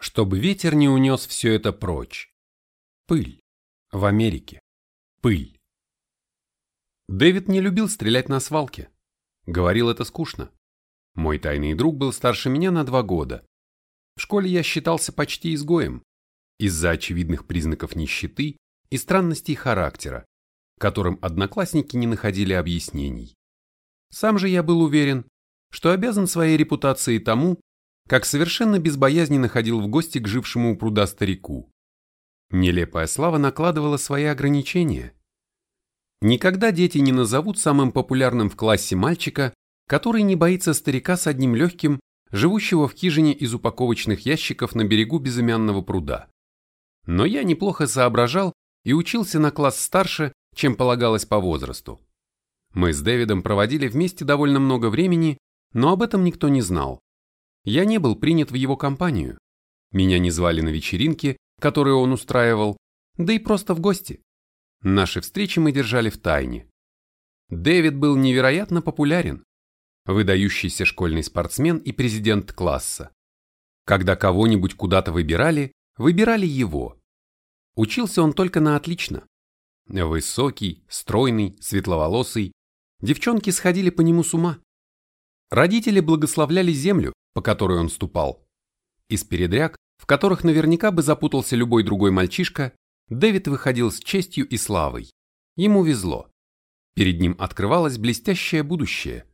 чтобы ветер не унес все это прочь. Пыль. В Америке. Пыль. Дэвид не любил стрелять на свалке. Говорил это скучно. Мой тайный друг был старше меня на два года. В школе я считался почти изгоем из-за очевидных признаков нищеты и странностей характера, которым одноклассники не находили объяснений. Сам же я был уверен, что обязан своей репутацией тому, как совершенно безбоязненно ходил в гости к жившему у пруда старику. Нелепая слава накладывала свои ограничения. Никогда дети не назовут самым популярным в классе мальчика, который не боится старика с одним легким, живущего в хижине из упаковочных ящиков на берегу безымянного пруда. Но я неплохо соображал и учился на класс старше, чем полагалось по возрасту. Мы с Дэвидом проводили вместе довольно много времени, но об этом никто не знал. Я не был принят в его компанию. Меня не звали на вечеринки, которые он устраивал, да и просто в гости. Наши встречи мы держали в тайне. Дэвид был невероятно популярен, выдающийся школьный спортсмен и президент класса. Когда кого-нибудь куда-то выбирали, выбирали его. Учился он только на отлично. Высокий, стройный, светловолосый. Девчонки сходили по нему с ума. Родители благословляли землю, по которой он ступал. Из передряг, в которых наверняка бы запутался любой другой мальчишка, Дэвид выходил с честью и славой. Ему везло. Перед ним открывалось блестящее будущее.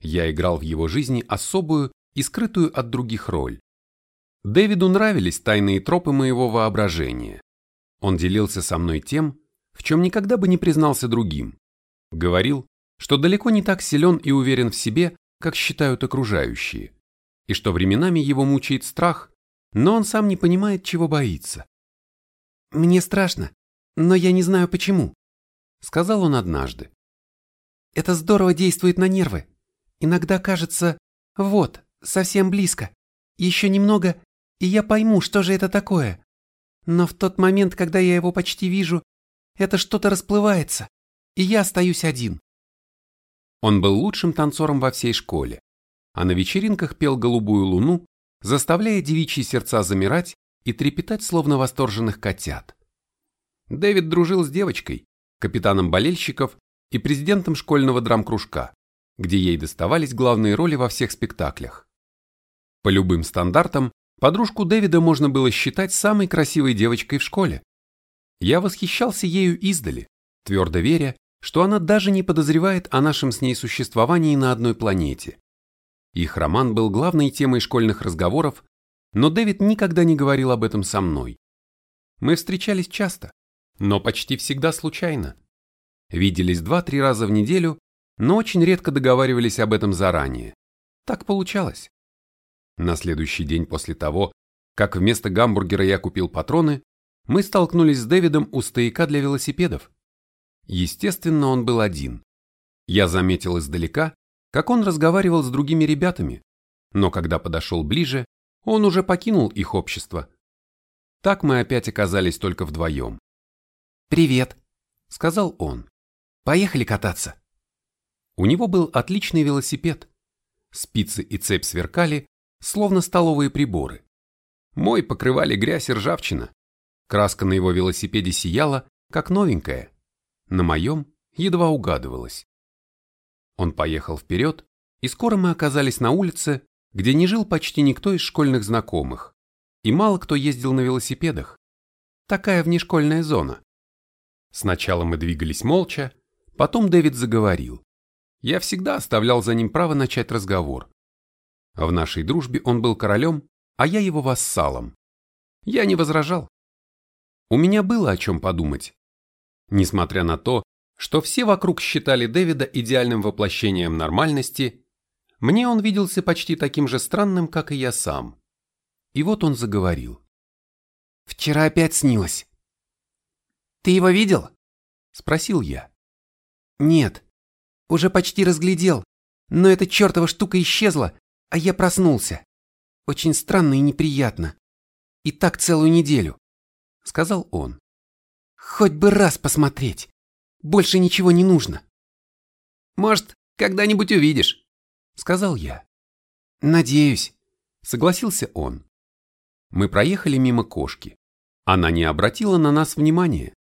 Я играл в его жизни особую и скрытую от других роль. Дэвиду нравились тайные тропы моего воображения. Он делился со мной тем, в чем никогда бы не признался другим. Говорил, что далеко не так силен и уверен в себе, как считают окружающие, и что временами его мучает страх, но он сам не понимает, чего боится. «Мне страшно, но я не знаю почему», — сказал он однажды. «Это здорово действует на нервы. Иногда кажется, вот, совсем близко, еще немного, и я пойму, что же это такое. Но в тот момент, когда я его почти вижу, это что-то расплывается, и я остаюсь один. Он был лучшим танцором во всей школе, а на вечеринках пел «Голубую луну», заставляя девичьи сердца замирать и трепетать, словно восторженных котят. Дэвид дружил с девочкой, капитаном болельщиков и президентом школьного драм-кружка, где ей доставались главные роли во всех спектаклях. По любым стандартам Подружку Дэвида можно было считать самой красивой девочкой в школе. Я восхищался ею издали, твердо веря, что она даже не подозревает о нашем с ней существовании на одной планете. Их роман был главной темой школьных разговоров, но Дэвид никогда не говорил об этом со мной. Мы встречались часто, но почти всегда случайно. Виделись два-три раза в неделю, но очень редко договаривались об этом заранее. Так получалось. На следующий день после того, как вместо гамбургера я купил патроны, мы столкнулись с Дэвидом у стояка для велосипедов. Естественно, он был один. Я заметил издалека, как он разговаривал с другими ребятами, но когда подошел ближе, он уже покинул их общество. Так мы опять оказались только вдвоем. «Привет», — сказал он. «Поехали кататься». У него был отличный велосипед. Спицы и цепь сверкали, словно столовые приборы. Мой покрывали грязь и ржавчина. Краска на его велосипеде сияла, как новенькая. На моем едва угадывалась. Он поехал вперед, и скоро мы оказались на улице, где не жил почти никто из школьных знакомых, и мало кто ездил на велосипедах. Такая внешкольная зона. Сначала мы двигались молча, потом Дэвид заговорил. Я всегда оставлял за ним право начать разговор. В нашей дружбе он был королем, а я его вассалом. Я не возражал. У меня было о чем подумать. Несмотря на то, что все вокруг считали Дэвида идеальным воплощением нормальности, мне он виделся почти таким же странным, как и я сам. И вот он заговорил. «Вчера опять снилось». «Ты его видел?» – спросил я. «Нет, уже почти разглядел, но эта чертова штука исчезла, а я проснулся. Очень странно и неприятно. И так целую неделю, сказал он. Хоть бы раз посмотреть. Больше ничего не нужно. Может, когда-нибудь увидишь, сказал я. Надеюсь, согласился он. Мы проехали мимо кошки. Она не обратила на нас внимания.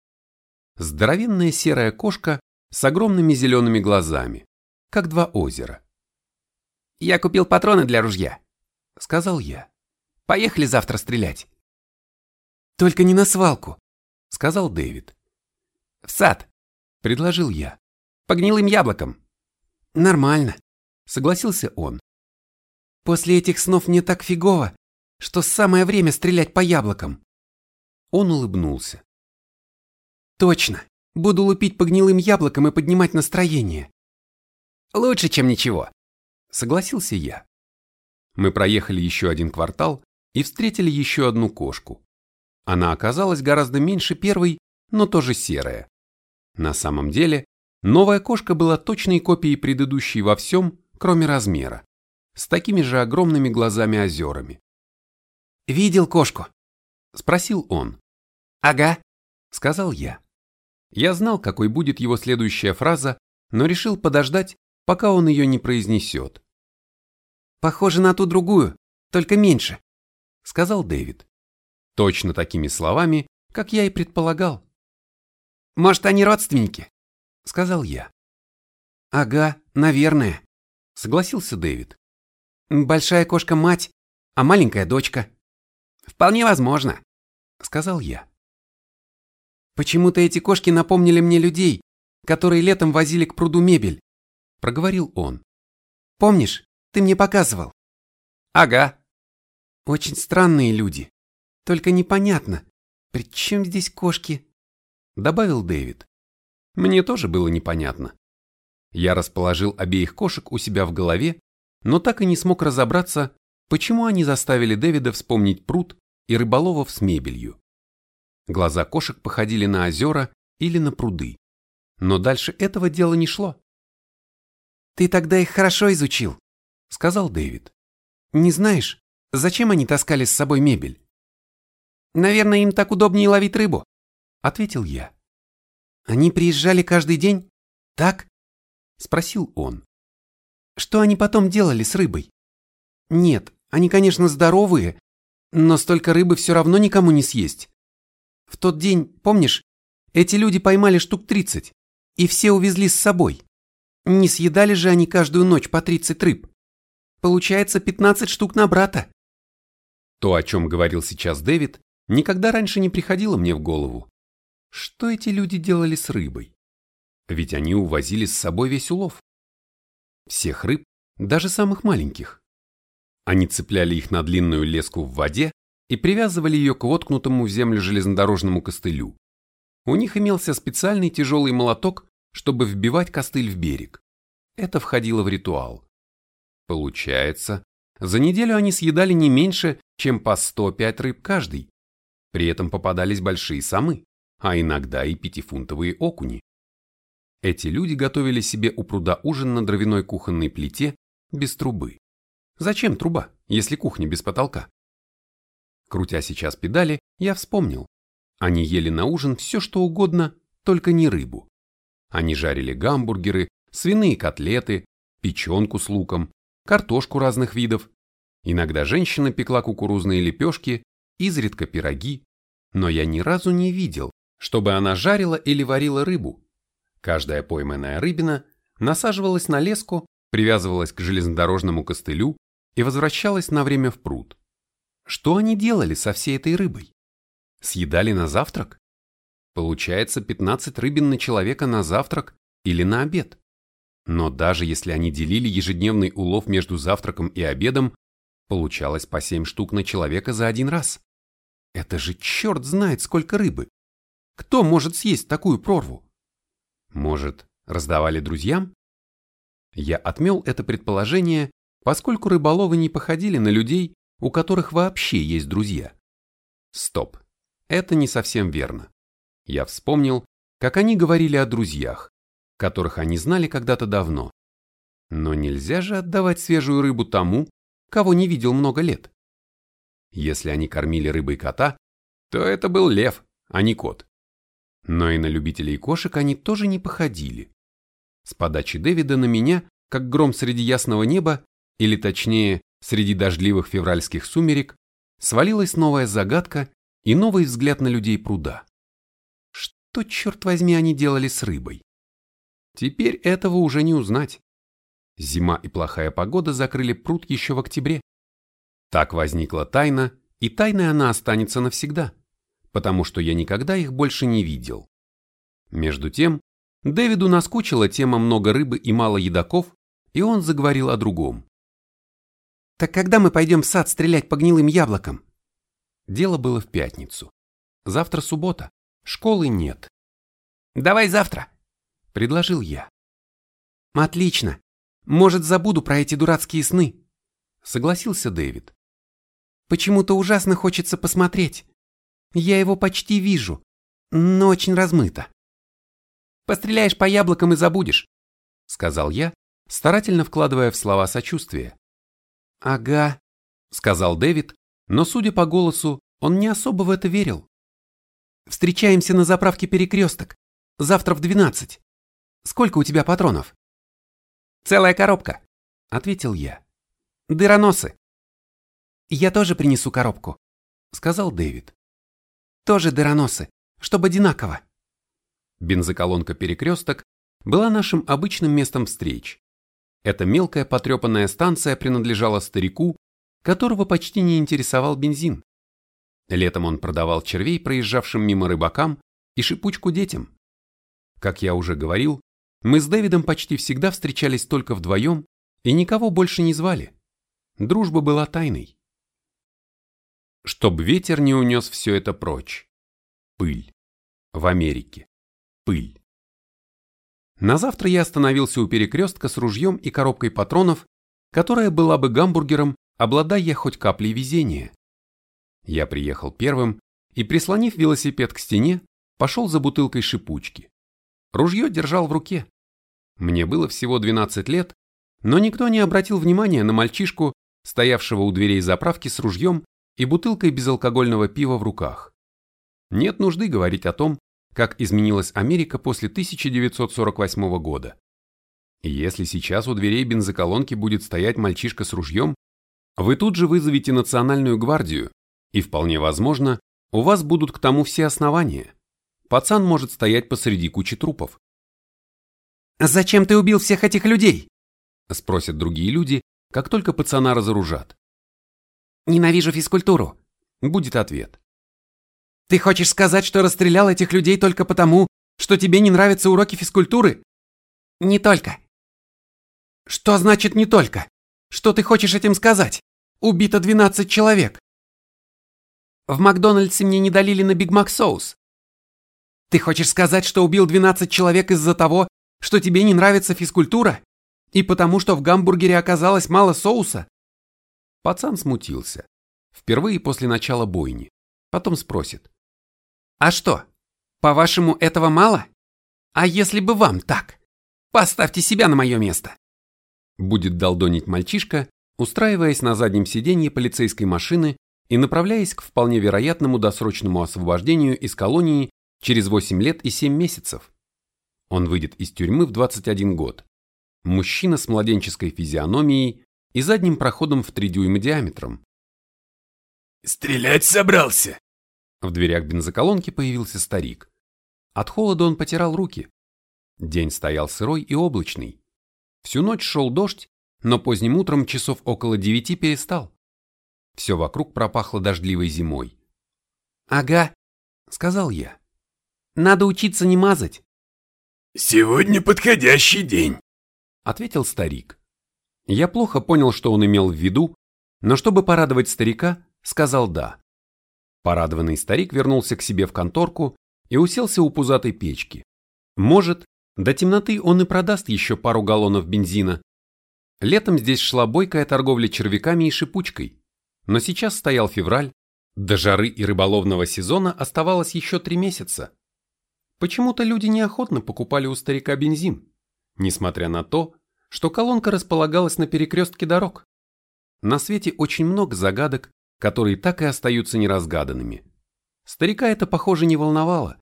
Здоровенная серая кошка с огромными зелеными глазами, как два озера. «Я купил патроны для ружья», — сказал я. «Поехали завтра стрелять». «Только не на свалку», — сказал Дэвид. «В сад», — предложил я. «По гнилым яблокам». «Нормально», — согласился он. «После этих снов мне так фигово, что самое время стрелять по яблокам». Он улыбнулся. «Точно, буду лупить по гнилым яблокам и поднимать настроение». «Лучше, чем ничего», — согласился я. Мы проехали еще один квартал и встретили еще одну кошку. Она оказалась гораздо меньше первой, но тоже серая. На самом деле, новая кошка была точной копией предыдущей во всем, кроме размера, с такими же огромными глазами-озерами. «Видел кошку?» – спросил он. «Ага», – сказал я. Я знал, какой будет его следующая фраза, но решил подождать, пока он ее не произнесет. «Похоже на ту другую, только меньше», – сказал Дэвид. Точно такими словами, как я и предполагал. «Может, они родственники?» – сказал я. «Ага, наверное», – согласился Дэвид. «Большая кошка мать, а маленькая дочка». «Вполне возможно», – сказал я. «Почему-то эти кошки напомнили мне людей, которые летом возили к пруду мебель», – проговорил он. «Помнишь, ты мне показывал?» «Ага». «Очень странные люди. Только непонятно, при чем здесь кошки?» Добавил Дэвид. Мне тоже было непонятно. Я расположил обеих кошек у себя в голове, но так и не смог разобраться, почему они заставили Дэвида вспомнить пруд и рыболовов с мебелью. Глаза кошек походили на озера или на пруды. Но дальше этого дела не шло. «Ты тогда их хорошо изучил», — сказал Дэвид. «Не знаешь, зачем они таскали с собой мебель?» Наверное, им так удобнее ловить рыбу, ответил я. Они приезжали каждый день? Так? Спросил он. Что они потом делали с рыбой? Нет, они, конечно, здоровые, но столько рыбы все равно никому не съесть. В тот день, помнишь, эти люди поймали штук тридцать, и все увезли с собой. Не съедали же они каждую ночь по тридцать рыб. Получается пятнадцать штук на брата. То, о чем говорил сейчас Дэвид, никогда раньше не приходило мне в голову. Что эти люди делали с рыбой? Ведь они увозили с собой весь улов. Всех рыб, даже самых маленьких. Они цепляли их на длинную леску в воде и привязывали ее к воткнутому в землю железнодорожному костылю. У них имелся специальный тяжелый молоток, чтобы вбивать костыль в берег. Это входило в ритуал. Получается, за неделю они съедали не меньше, чем по 105 рыб каждый. При этом попадались большие самы, а иногда и пятифунтовые окуни. Эти люди готовили себе у пруда ужин на дровяной кухонной плите без трубы. Зачем труба, если кухня без потолка? Крутя сейчас педали, я вспомнил. Они ели на ужин все, что угодно, только не рыбу. Они жарили гамбургеры, свиные котлеты, печенку с луком, картошку разных видов. Иногда женщина пекла кукурузные лепешки изредка пироги, но я ни разу не видел, чтобы она жарила или варила рыбу. Каждая пойманная рыбина насаживалась на леску, привязывалась к железнодорожному костылю и возвращалась на время в пруд. Что они делали со всей этой рыбой? Съедали на завтрак? Получается 15 рыбин на человека на завтрак или на обед. Но даже если они делили ежедневный улов между завтраком и обедом, получалось по 7 штук на человека за один раз. Это же черт знает сколько рыбы. Кто может съесть такую прорву? Может, раздавали друзьям? Я отмел это предположение, поскольку рыболовы не походили на людей, у которых вообще есть друзья. Стоп, это не совсем верно. Я вспомнил, как они говорили о друзьях, которых они знали когда-то давно. Но нельзя же отдавать свежую рыбу тому, кого не видел много лет. Если они кормили рыбой кота, то это был лев, а не кот. Но и на любителей кошек они тоже не походили. С подачи Дэвида на меня, как гром среди ясного неба, или точнее, среди дождливых февральских сумерек, свалилась новая загадка и новый взгляд на людей пруда. Что, черт возьми, они делали с рыбой? Теперь этого уже не узнать. Зима и плохая погода закрыли пруд еще в октябре. Так возникла тайна, и тайной она останется навсегда, потому что я никогда их больше не видел. Между тем, Дэвиду наскучила тема много рыбы и мало едоков, и он заговорил о другом. «Так когда мы пойдем в сад стрелять по гнилым яблокам?» Дело было в пятницу. Завтра суббота. Школы нет. «Давай завтра», — предложил я. «Отлично. Может, забуду про эти дурацкие сны», — согласился Дэвид. «Почему-то ужасно хочется посмотреть. Я его почти вижу, но очень размыто». «Постреляешь по яблокам и забудешь», — сказал я, старательно вкладывая в слова сочувствие. «Ага», — сказал Дэвид, но, судя по голосу, он не особо в это верил. «Встречаемся на заправке «Перекресток». Завтра в двенадцать. Сколько у тебя патронов?» «Целая коробка», — ответил я. «Дыроносы». «Я тоже принесу коробку», — сказал Дэвид. «Тоже дыроносы, чтобы одинаково». Бензоколонка «Перекресток» была нашим обычным местом встреч. Эта мелкая потрепанная станция принадлежала старику, которого почти не интересовал бензин. Летом он продавал червей проезжавшим мимо рыбакам и шипучку детям. Как я уже говорил, мы с Дэвидом почти всегда встречались только вдвоем и никого больше не звали. Дружба была тайной. Чтоб ветер не унес все это прочь. Пыль. В Америке. Пыль. На завтра я остановился у перекрестка с ружьем и коробкой патронов, которая была бы гамбургером, обладая хоть каплей везения. Я приехал первым и, прислонив велосипед к стене, пошел за бутылкой шипучки. Ружье держал в руке. Мне было всего 12 лет, но никто не обратил внимания на мальчишку, стоявшего у дверей заправки с ружьем и бутылкой безалкогольного пива в руках. Нет нужды говорить о том, как изменилась Америка после 1948 года. И если сейчас у дверей бензоколонки будет стоять мальчишка с ружьем, вы тут же вызовете национальную гвардию, и вполне возможно, у вас будут к тому все основания. Пацан может стоять посреди кучи трупов. «Зачем ты убил всех этих людей?» Спросят другие люди, как только пацана разоружат. «Ненавижу физкультуру», будет ответ. Ты хочешь сказать, что расстрелял этих людей только потому, что тебе не нравятся уроки физкультуры? Не только. Что значит не только? Что ты хочешь этим сказать? Убито 12 человек. В Макдональдсе мне не долили на Биг Мак соус. Ты хочешь сказать, что убил 12 человек из-за того, что тебе не нравится физкультура? И потому, что в гамбургере оказалось мало соуса? Пацан смутился. Впервые после начала бойни. Потом спросит. А что, по-вашему, этого мало? А если бы вам так? Поставьте себя на мое место. Будет долдонить мальчишка, устраиваясь на заднем сиденье полицейской машины и направляясь к вполне вероятному досрочному освобождению из колонии через 8 лет и 7 месяцев. Он выйдет из тюрьмы в 21 год. Мужчина с младенческой физиономией и задним проходом в 3 дюйма диаметром. «Стрелять собрался?» В дверях бензоколонки появился старик. От холода он потирал руки. День стоял сырой и облачный. Всю ночь шел дождь, но поздним утром часов около девяти перестал. Все вокруг пропахло дождливой зимой. «Ага», — сказал я. «Надо учиться не мазать». «Сегодня подходящий день», — ответил старик. Я плохо понял, что он имел в виду, но чтобы порадовать старика, сказал «да». Порадованный старик вернулся к себе в конторку и уселся у пузатой печки. Может, до темноты он и продаст еще пару галлонов бензина. Летом здесь шла бойкая торговля червяками и шипучкой, но сейчас стоял февраль, до жары и рыболовного сезона оставалось еще три месяца. Почему-то люди неохотно покупали у старика бензин, несмотря на то, что колонка располагалась на перекрестке дорог. На свете очень много загадок, которые так и остаются неразгаданными. Старика это, похоже, не волновало.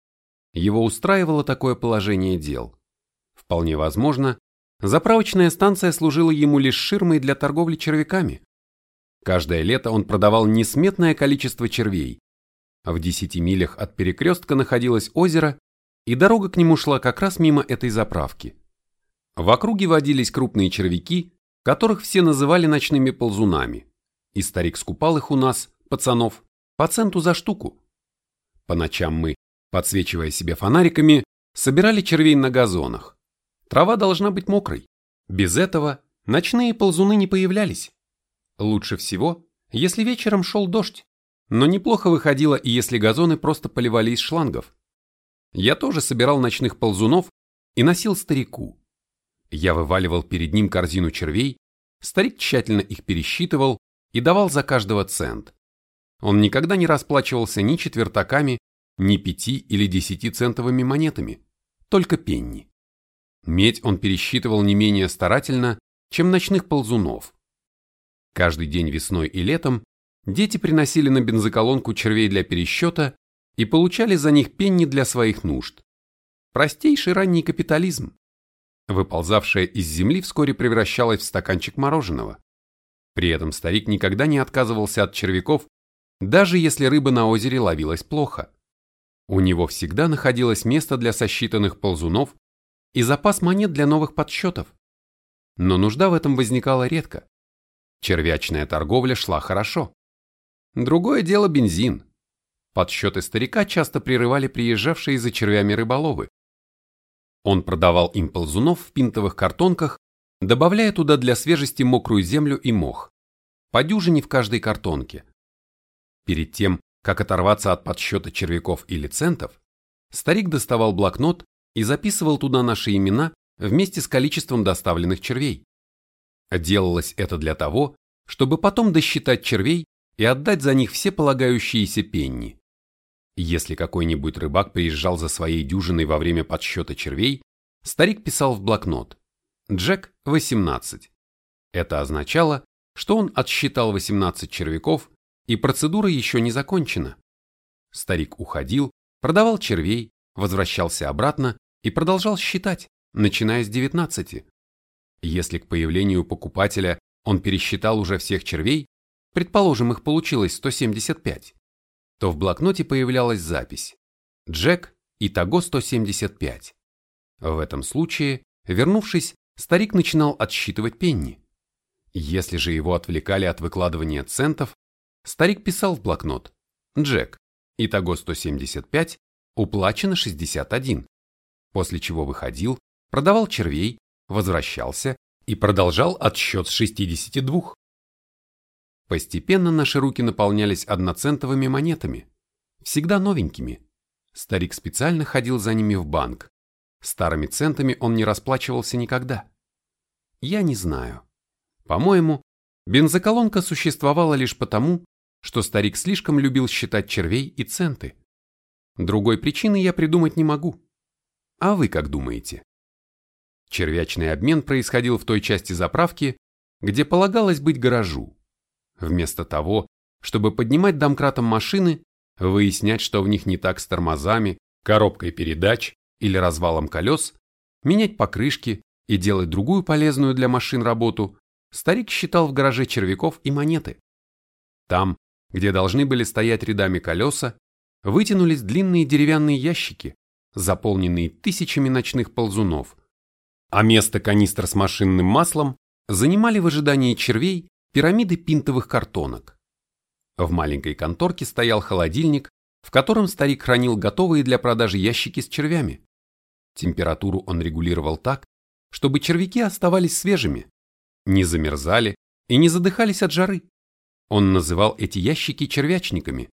Его устраивало такое положение дел. Вполне возможно, заправочная станция служила ему лишь ширмой для торговли червяками. Каждое лето он продавал несметное количество червей. В десяти милях от перекрестка находилось озеро, и дорога к нему шла как раз мимо этой заправки. В округе водились крупные червяки, которых все называли ночными ползунами, и старик скупал их у нас, пацанов, по центу за штуку. По ночам мы, подсвечивая себе фонариками, собирали червей на газонах. Трава должна быть мокрой. Без этого ночные ползуны не появлялись. Лучше всего, если вечером шел дождь, но неплохо выходило и если газоны просто поливали из шлангов. Я тоже собирал ночных ползунов и носил старику. Я вываливал перед ним корзину червей, старик тщательно их пересчитывал и давал за каждого цент. Он никогда не расплачивался ни четвертаками, ни пяти или десятицентовыми монетами, только пенни. Медь он пересчитывал не менее старательно, чем ночных ползунов. Каждый день весной и летом дети приносили на бензоколонку червей для пересчета и получали за них пенни для своих нужд. Простейший ранний капитализм. Выползавшая из земли вскоре превращалась в стаканчик мороженого. При этом старик никогда не отказывался от червяков, даже если рыба на озере ловилась плохо. У него всегда находилось место для сосчитанных ползунов и запас монет для новых подсчетов. Но нужда в этом возникала редко. Червячная торговля шла хорошо. Другое дело бензин. Подсчеты старика часто прерывали приезжавшие за червями рыболовы. Он продавал им ползунов в пинтовых картонках, добавляя туда для свежести мокрую землю и мох. По дюжине в каждой картонке. Перед тем, как оторваться от подсчета червяков или центов, старик доставал блокнот и записывал туда наши имена вместе с количеством доставленных червей. Делалось это для того, чтобы потом досчитать червей и отдать за них все полагающиеся пенни. Если какой-нибудь рыбак приезжал за своей дюжиной во время подсчета червей, старик писал в блокнот «Джек 18». Это означало, что он отсчитал 18 червяков, и процедура еще не закончена. Старик уходил, продавал червей, возвращался обратно и продолжал считать, начиная с 19. Если к появлению покупателя он пересчитал уже всех червей, предположим, их получилось 175, то в блокноте появлялась запись «Джек, итого 175». В этом случае, вернувшись, старик начинал отсчитывать пенни. Если же его отвлекали от выкладывания центов, старик писал в блокнот «Джек, итого 175, уплачено 61», после чего выходил, продавал червей, возвращался и продолжал отсчет с 62. Постепенно наши руки наполнялись одноцентовыми монетами, всегда новенькими. Старик специально ходил за ними в банк. Старыми центами он не расплачивался никогда. Я не знаю. По-моему, бензоколонка существовала лишь потому, что старик слишком любил считать червей и центы. Другой причины я придумать не могу. А вы как думаете? Червячный обмен происходил в той части заправки, где полагалось быть гаражу. Вместо того, чтобы поднимать домкратом машины, выяснять, что в них не так с тормозами, коробкой передач или развалом колес, менять покрышки и делать другую полезную для машин работу, старик считал в гараже червяков и монеты. Там, где должны были стоять рядами колеса, вытянулись длинные деревянные ящики, заполненные тысячами ночных ползунов, а место канистр с машинным маслом занимали в ожидании червей пирамиды пинтовых картонок. В маленькой конторке стоял холодильник, в котором старик хранил готовые для продажи ящики с червями. Температуру он регулировал так, чтобы червяки оставались свежими, не замерзали и не задыхались от жары. Он называл эти ящики червячниками.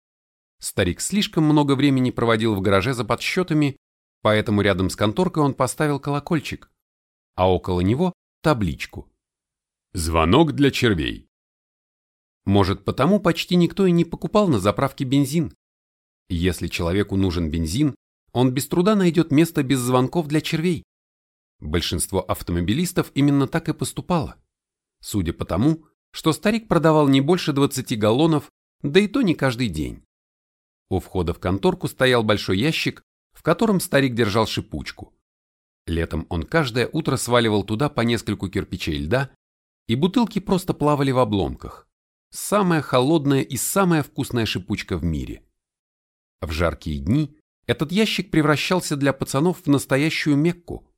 Старик слишком много времени проводил в гараже за подсчетами, поэтому рядом с конторкой он поставил колокольчик, а около него табличку. Звонок для червей. Может, потому почти никто и не покупал на заправке бензин. Если человеку нужен бензин, он без труда найдет место без звонков для червей. Большинство автомобилистов именно так и поступало. Судя по тому, что старик продавал не больше 20 галлонов, да и то не каждый день. У входа в конторку стоял большой ящик, в котором старик держал шипучку. Летом он каждое утро сваливал туда по нескольку кирпичей льда, и бутылки просто плавали в обломках. самая холодная и самая вкусная шипучка в мире. В жаркие дни этот ящик превращался для пацанов в настоящую Мекку.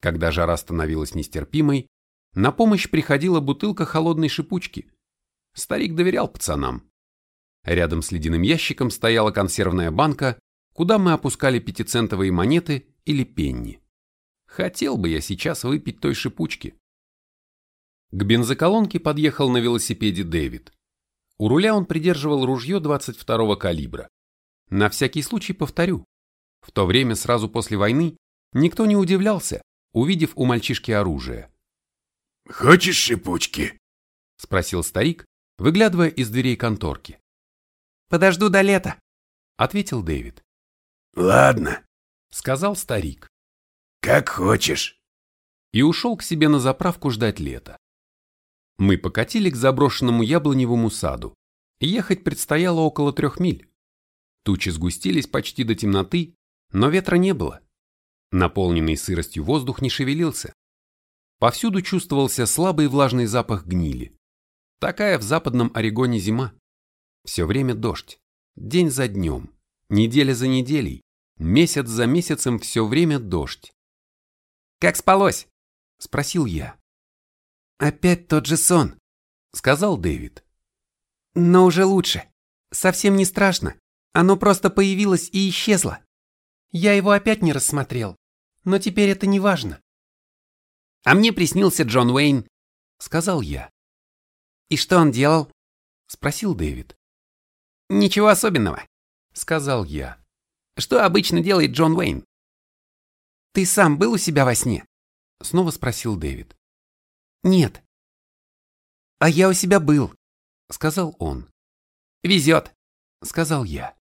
Когда жара становилась нестерпимой, на помощь приходила бутылка холодной шипучки. Старик доверял пацанам. Рядом с ледяным ящиком стояла консервная банка, куда мы опускали пятицентовые монеты или пенни. Хотел бы я сейчас выпить той шипучки. К бензоколонке подъехал на велосипеде Дэвид. У руля он придерживал ружье 22-го калибра. На всякий случай повторю. В то время, сразу после войны, никто не удивлялся, увидев у мальчишки оружие. «Хочешь шипучки?» – спросил старик, выглядывая из дверей конторки. «Подожду до лета», – ответил Дэвид. «Ладно», – сказал старик. «Как хочешь». И ушел к себе на заправку ждать лета. Мы покатили к заброшенному яблоневому саду. Ехать предстояло около трех миль. Тучи сгустились почти до темноты, но ветра не было. Наполненный сыростью воздух не шевелился. Повсюду чувствовался слабый влажный запах гнили. Такая в западном Орегоне зима. Все время дождь. День за днем. Неделя за неделей. Месяц за месяцем все время дождь. «Как спалось?» – спросил я. «Опять тот же сон», — сказал Дэвид. «Но уже лучше. Совсем не страшно. Оно просто появилось и исчезло. Я его опять не рассмотрел, но теперь это не важно». «А мне приснился Джон Уэйн», — сказал я. «И что он делал?» — спросил Дэвид. «Ничего особенного», — сказал я. «Что обычно делает Джон Уэйн?» «Ты сам был у себя во сне?» — снова спросил Дэвид. Нет. А я у себя был, сказал он. Везет, сказал я.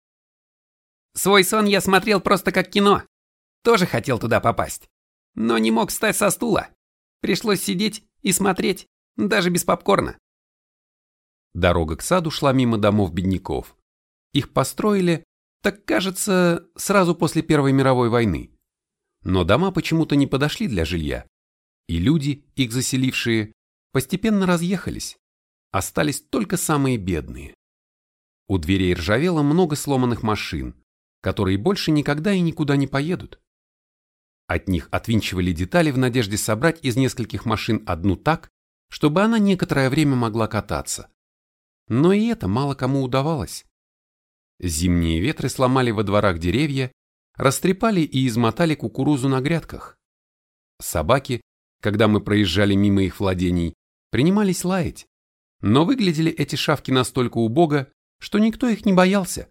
Свой сон я смотрел просто как кино. Тоже хотел туда попасть. Но не мог встать со стула. Пришлось сидеть и смотреть, даже без попкорна. Дорога к саду шла мимо домов бедняков. Их построили, так кажется, сразу после Первой мировой войны. Но дома почему-то не подошли для жилья и люди, их заселившие, постепенно разъехались, остались только самые бедные. У дверей ржавело много сломанных машин, которые больше никогда и никуда не поедут. От них отвинчивали детали в надежде собрать из нескольких машин одну так, чтобы она некоторое время могла кататься. Но и это мало кому удавалось. Зимние ветры сломали во дворах деревья, растрепали и измотали кукурузу на грядках. Собаки, когда мы проезжали мимо их владений, принимались лаять. Но выглядели эти шавки настолько убого, что никто их не боялся.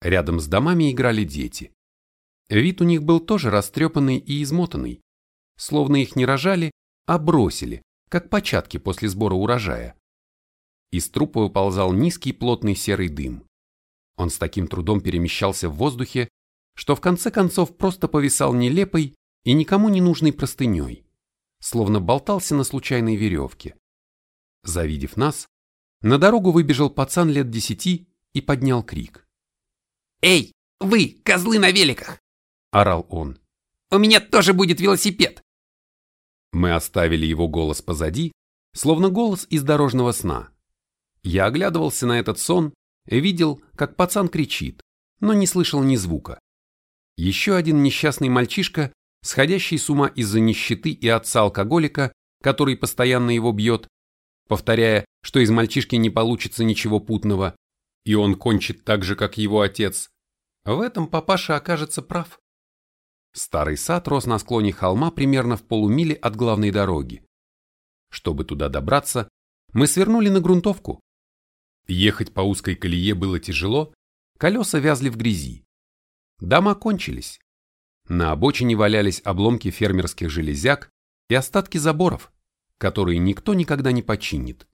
Рядом с домами играли дети. Вид у них был тоже растрепанный и измотанный, словно их не рожали, а бросили, как початки после сбора урожая. Из трупа выползал низкий плотный серый дым. Он с таким трудом перемещался в воздухе, что в конце концов просто повисал нелепой и никому не нужной простыней словно болтался на случайной веревке. Завидев нас, на дорогу выбежал пацан лет десяти и поднял крик. «Эй, вы, козлы на великах!» – орал он. «У меня тоже будет велосипед!» Мы оставили его голос позади, словно голос из дорожного сна. Я оглядывался на этот сон видел, как пацан кричит, но не слышал ни звука. Еще один несчастный мальчишка сходящий с ума из-за нищеты и отца-алкоголика, который постоянно его бьет, повторяя, что из мальчишки не получится ничего путного, и он кончит так же, как его отец, в этом папаша окажется прав. Старый сад рос на склоне холма примерно в полумиле от главной дороги. Чтобы туда добраться, мы свернули на грунтовку. Ехать по узкой колее было тяжело, колеса вязли в грязи. Дома кончились. На обочине валялись обломки фермерских железяк и остатки заборов, которые никто никогда не починит.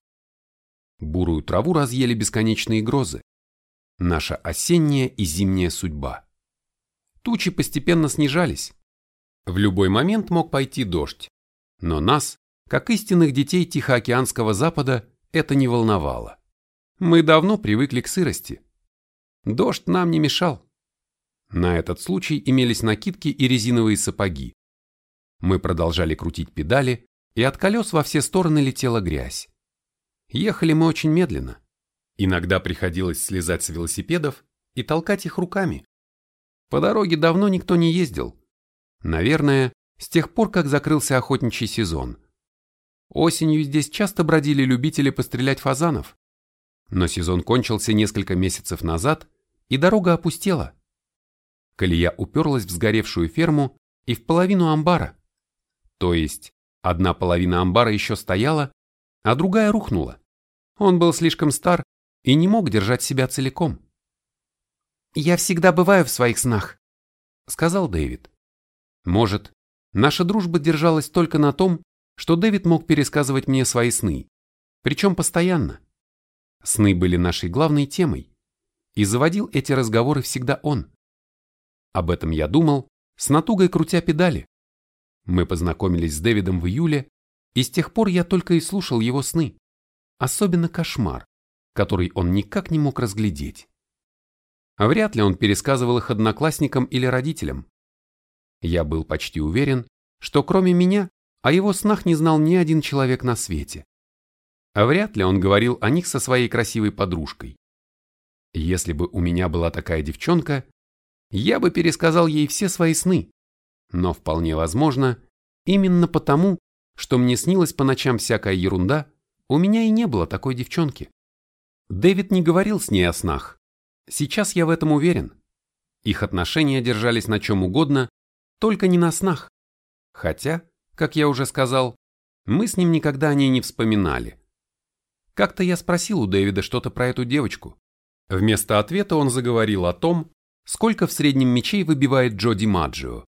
Бурую траву разъели бесконечные грозы. Наша осенняя и зимняя судьба. Тучи постепенно снижались. В любой момент мог пойти дождь. Но нас, как истинных детей Тихоокеанского Запада, это не волновало. Мы давно привыкли к сырости. Дождь нам не мешал. На этот случай имелись накидки и резиновые сапоги. Мы продолжали крутить педали, и от колес во все стороны летела грязь. ехали мы очень медленно. Иногда приходилось слезать с велосипедов и толкать их руками. По дороге давно никто не ездил. Наверное, с тех пор, как закрылся охотничий сезон. Осенью здесь часто бродили любители пострелять фазанов. Но сезон кончился несколько месяцев назад, и дорога опустела. Колея уперлась в сгоревшую ферму и в половину амбара. То есть, одна половина амбара еще стояла, а другая рухнула. Он был слишком стар и не мог держать себя целиком. «Я всегда бываю в своих снах», — сказал Дэвид. Может, наша дружба держалась только на том, что Дэвид мог пересказывать мне свои сны, причем постоянно. Сны были нашей главной темой, и заводил эти разговоры всегда он. Об этом я думал, с натугой крутя педали. Мы познакомились с Дэвидом в июле, и с тех пор я только и слушал его сны, особенно кошмар, который он никак не мог разглядеть. Вряд ли он пересказывал их одноклассникам или родителям. Я был почти уверен, что кроме меня о его снах не знал ни один человек на свете. Вряд ли он говорил о них со своей красивой подружкой. Если бы у меня была такая девчонка, я бы пересказал ей все свои сны. Но вполне возможно, именно потому, что мне снилась по ночам всякая ерунда, у меня и не было такой девчонки. Дэвид не говорил с ней о снах. Сейчас я в этом уверен. Их отношения держались на чем угодно, только не на снах. Хотя, как я уже сказал, мы с ним никогда о ней не вспоминали. Как-то я спросил у Дэвида что-то про эту девочку. Вместо ответа он заговорил о том, сколько в среднем мечей выбивает Джо Ди Маджио.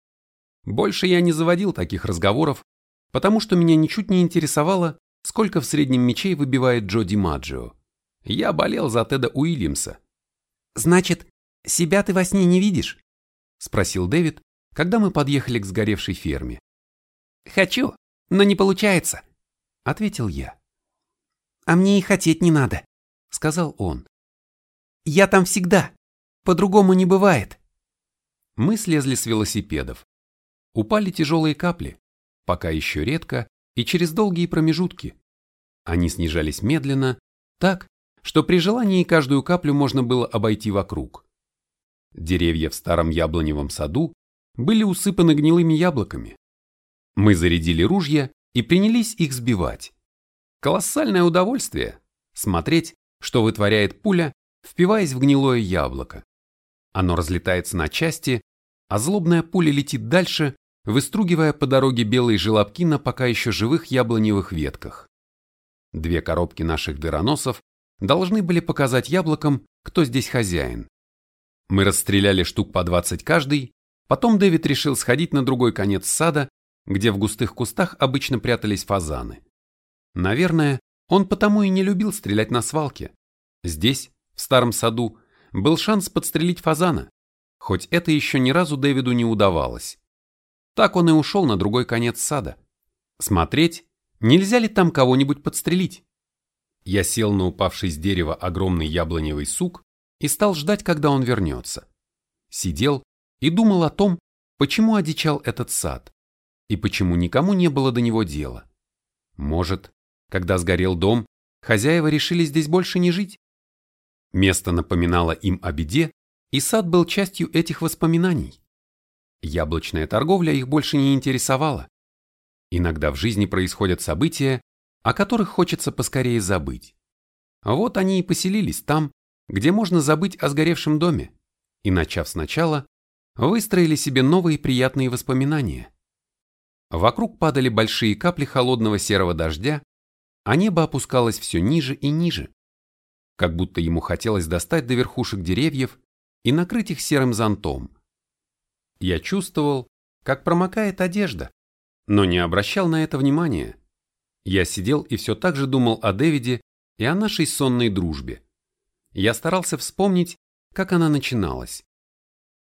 Больше я не заводил таких разговоров, потому что меня ничуть не интересовало, сколько в среднем мечей выбивает Джо Ди Маджио. Я болел за Теда Уильямса. «Значит, себя ты во сне не видишь?» – спросил Дэвид, когда мы подъехали к сгоревшей ферме. «Хочу, но не получается», – ответил я. «А мне и хотеть не надо», – сказал он. «Я там всегда, по-другому не бывает». Мы слезли с велосипедов. Упали тяжелые капли, пока еще редко и через долгие промежутки. Они снижались медленно, так, что при желании каждую каплю можно было обойти вокруг. Деревья в старом яблоневом саду были усыпаны гнилыми яблоками. Мы зарядили ружья и принялись их сбивать. Колоссальное удовольствие смотреть, что вытворяет пуля, впиваясь в гнилое яблоко. Оно разлетается на части, а злобная пуля летит дальше, выстругивая по дороге белые желобки на пока еще живых яблоневых ветках. Две коробки наших дыроносов должны были показать яблокам, кто здесь хозяин. Мы расстреляли штук по 20 каждый, потом Дэвид решил сходить на другой конец сада, где в густых кустах обычно прятались фазаны. Наверное, он потому и не любил стрелять на свалке. Здесь, в старом саду, был шанс подстрелить фазана, хоть это еще ни разу Дэвиду не удавалось. Так он и ушел на другой конец сада. Смотреть, нельзя ли там кого-нибудь подстрелить. Я сел на упавший с дерева огромный яблоневый сук и стал ждать, когда он вернется. Сидел и думал о том, почему одичал этот сад, и почему никому не было до него дела. Может, когда сгорел дом, хозяева решили здесь больше не жить? Место напоминало им о беде, и сад был частью этих воспоминаний. Яблочная торговля их больше не интересовала. Иногда в жизни происходят события, о которых хочется поскорее забыть. Вот они и поселились там, где можно забыть о сгоревшем доме, и, начав сначала, выстроили себе новые приятные воспоминания. Вокруг падали большие капли холодного серого дождя, а небо опускалось все ниже и ниже, как будто ему хотелось достать до верхушек деревьев и накрыть их серым зонтом, я чувствовал, как промокает одежда, но не обращал на это внимания. Я сидел и все так же думал о Дэвиде и о нашей сонной дружбе. Я старался вспомнить, как она начиналась.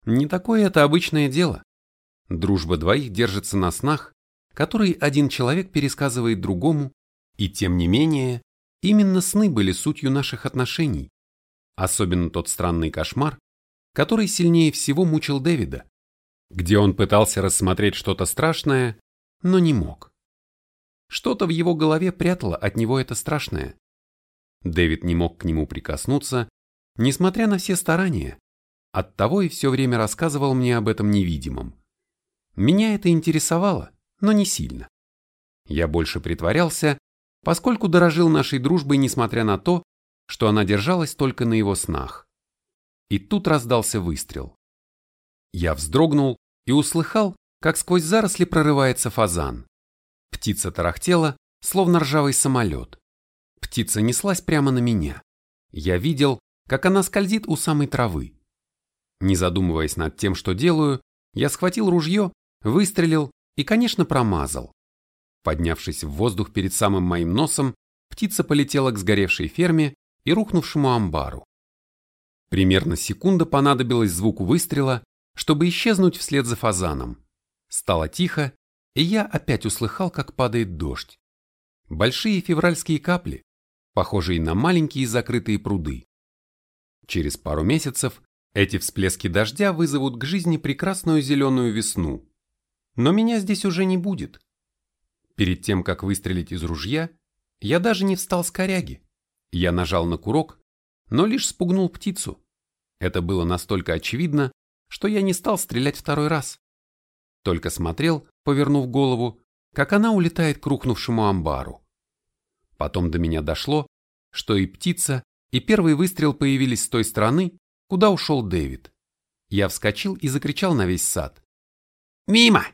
Не такое это обычное дело. Дружба двоих держится на снах, которые один человек пересказывает другому, и тем не менее, именно сны были сутью наших отношений. Особенно тот странный кошмар, который сильнее всего мучил Дэвида где он пытался рассмотреть что-то страшное, но не мог. Что-то в его голове прятало от него это страшное. Дэвид не мог к нему прикоснуться, несмотря на все старания. Оттого и все время рассказывал мне об этом невидимом. Меня это интересовало, но не сильно. Я больше притворялся, поскольку дорожил нашей дружбой, несмотря на то, что она держалась только на его снах. И тут раздался выстрел. Я вздрогнул и услыхал, как сквозь заросли прорывается фазан. Птица тарахтела, словно ржавый самолет. Птица неслась прямо на меня. Я видел, как она скользит у самой травы. Не задумываясь над тем, что делаю, я схватил ружье, выстрелил и, конечно, промазал. Поднявшись в воздух перед самым моим носом, птица полетела к сгоревшей ферме и рухнувшему амбару. Примерно секунда понадобилась звуку выстрела, чтобы исчезнуть вслед за фазаном. Стало тихо, и я опять услыхал, как падает дождь. Большие февральские капли, похожие на маленькие закрытые пруды. Через пару месяцев эти всплески дождя вызовут к жизни прекрасную зеленую весну. Но меня здесь уже не будет. Перед тем, как выстрелить из ружья, я даже не встал с коряги. Я нажал на курок, но лишь спугнул птицу. Это было настолько очевидно, что я не стал стрелять второй раз. Только смотрел, повернув голову, как она улетает к рухнувшему амбару. Потом до меня дошло, что и птица, и первый выстрел появились с той стороны, куда ушел Дэвид. Я вскочил и закричал на весь сад. «Мимо!»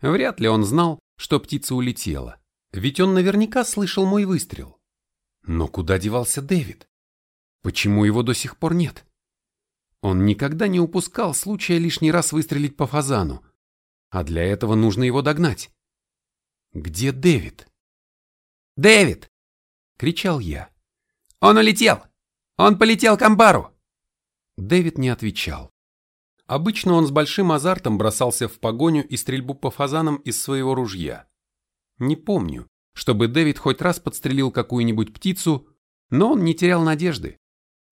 Вряд ли он знал, что птица улетела, ведь он наверняка слышал мой выстрел. Но куда девался Дэвид? Почему его до сих пор нет? Он никогда не упускал случая лишний раз выстрелить по фазану, а для этого нужно его догнать. Где Дэвид? «Дэвид!» — кричал я. «Он улетел! Он полетел к амбару!» Дэвид не отвечал. Обычно он с большим азартом бросался в погоню и стрельбу по фазанам из своего ружья. Не помню, чтобы Дэвид хоть раз подстрелил какую-нибудь птицу, но он не терял надежды.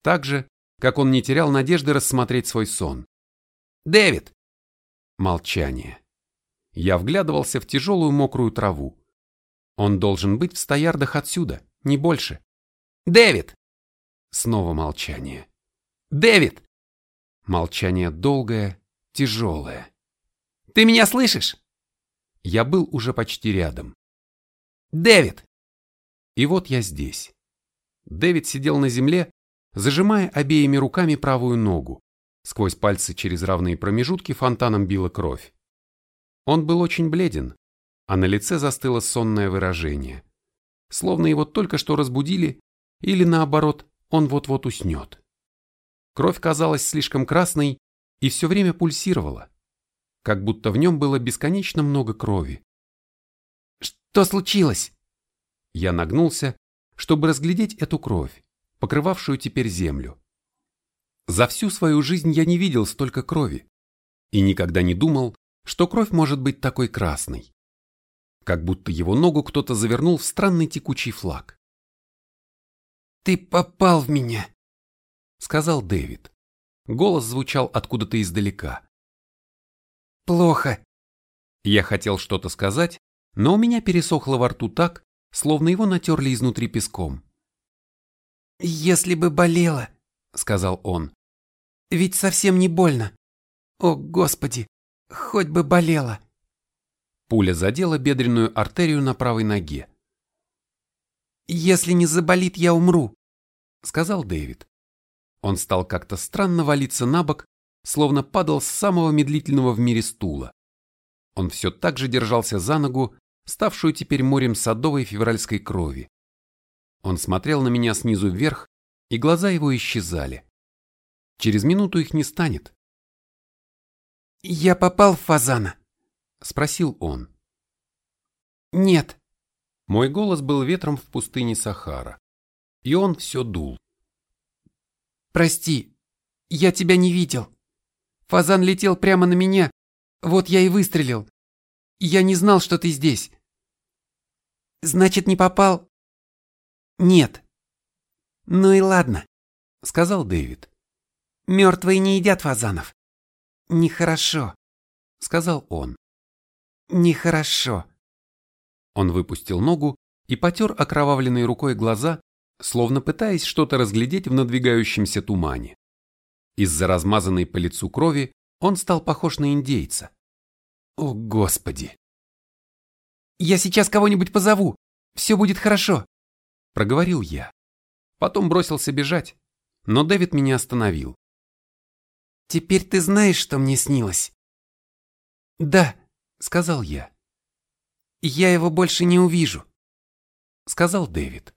Так же, как он не терял надежды рассмотреть свой сон. «Дэвид!» Молчание. Я вглядывался в тяжелую мокрую траву. Он должен быть в стоярдах отсюда, не больше. «Дэвид!» Снова молчание. «Дэвид!» Молчание долгое, тяжелое. «Ты меня слышишь?» Я был уже почти рядом. «Дэвид!» И вот я здесь. Дэвид сидел на земле, зажимая обеими руками правую ногу. Сквозь пальцы через равные промежутки фонтаном била кровь. Он был очень бледен, а на лице застыло сонное выражение. Словно его только что разбудили, или наоборот, он вот-вот уснет. Кровь казалась слишком красной и все время пульсировала, как будто в нем было бесконечно много крови. «Что случилось?» Я нагнулся, чтобы разглядеть эту кровь, покрывавшую теперь землю. За всю свою жизнь я не видел столько крови и никогда не думал, что кровь может быть такой красной. Как будто его ногу кто-то завернул в странный текучий флаг. «Ты попал в меня!» — сказал Дэвид. Голос звучал откуда-то издалека. «Плохо». Я хотел что-то сказать, но у меня пересохло во рту так, словно его натерли изнутри песком. «Если бы болело», — сказал он. «Ведь совсем не больно. О, Господи, хоть бы болело». Пуля задела бедренную артерию на правой ноге. «Если не заболит, я умру», — сказал Дэвид. Он стал как-то странно валиться на бок, словно падал с самого медлительного в мире стула. Он все так же держался за ногу, ставшую теперь морем садовой февральской крови. Он смотрел на меня снизу вверх, и глаза его исчезали. Через минуту их не станет. «Я попал в фазана?» — спросил он. «Нет». Мой голос был ветром в пустыне Сахара, и он все дул. Прости, я тебя не видел. Фазан летел прямо на меня, вот я и выстрелил. Я не знал, что ты здесь. Значит, не попал? Нет. Ну и ладно, сказал Дэвид. Мертвые не едят фазанов. Нехорошо, сказал он. Нехорошо. Он выпустил ногу и потер окровавленной рукой глаза, словно пытаясь что-то разглядеть в надвигающемся тумане. Из-за размазанной по лицу крови он стал похож на индейца. О, Господи! «Я сейчас кого-нибудь позову, все будет хорошо», — проговорил я. Потом бросился бежать, но Дэвид меня остановил. «Теперь ты знаешь, что мне снилось?» «Да», — сказал я. «Я его больше не увижу», — сказал Дэвид.